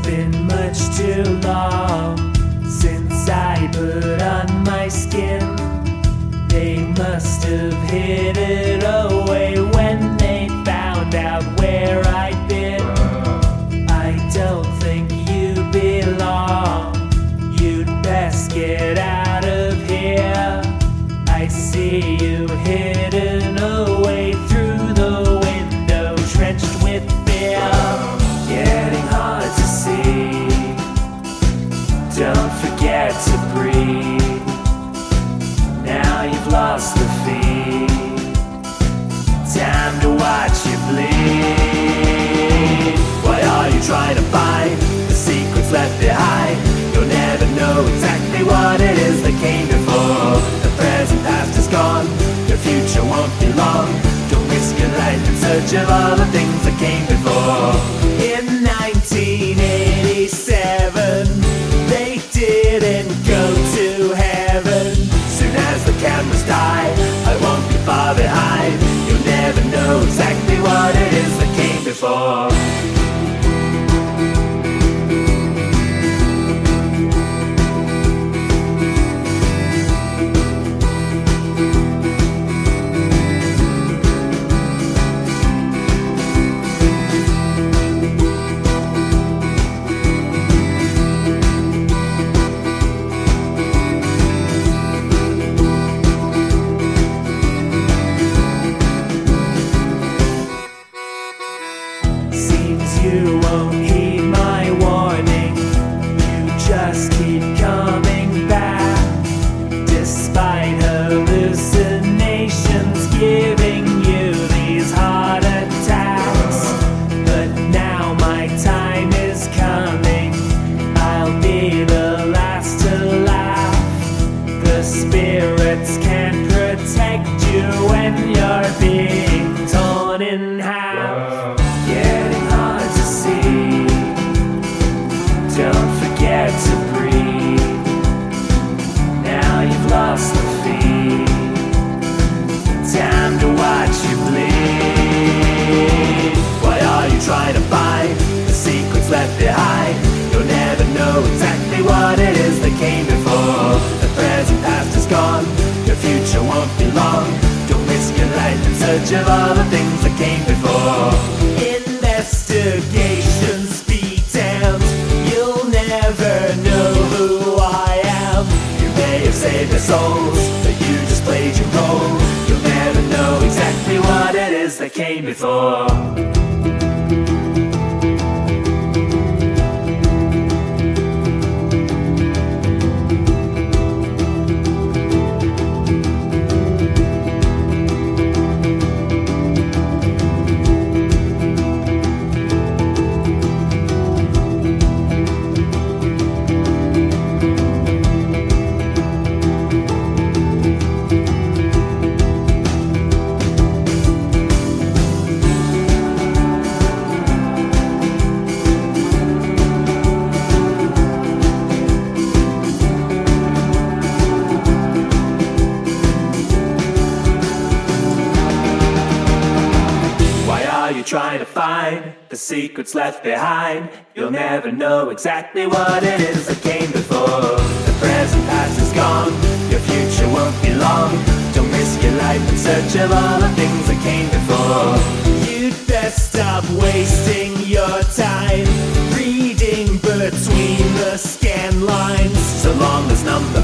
been much too long of all the things that came before. In you won't search of all the things that came before. Investigations be damned, you'll never know who I am. You may have saved their souls, but you just played your role. You'll never know exactly what it is that came before. you trying to find? The secrets left behind. You'll never know exactly what it is that came before. The present past is gone, your future won't be long. Don't risk your life in search of all the things that came before. You'd best stop wasting your time reading between the scan lines. So long as numbers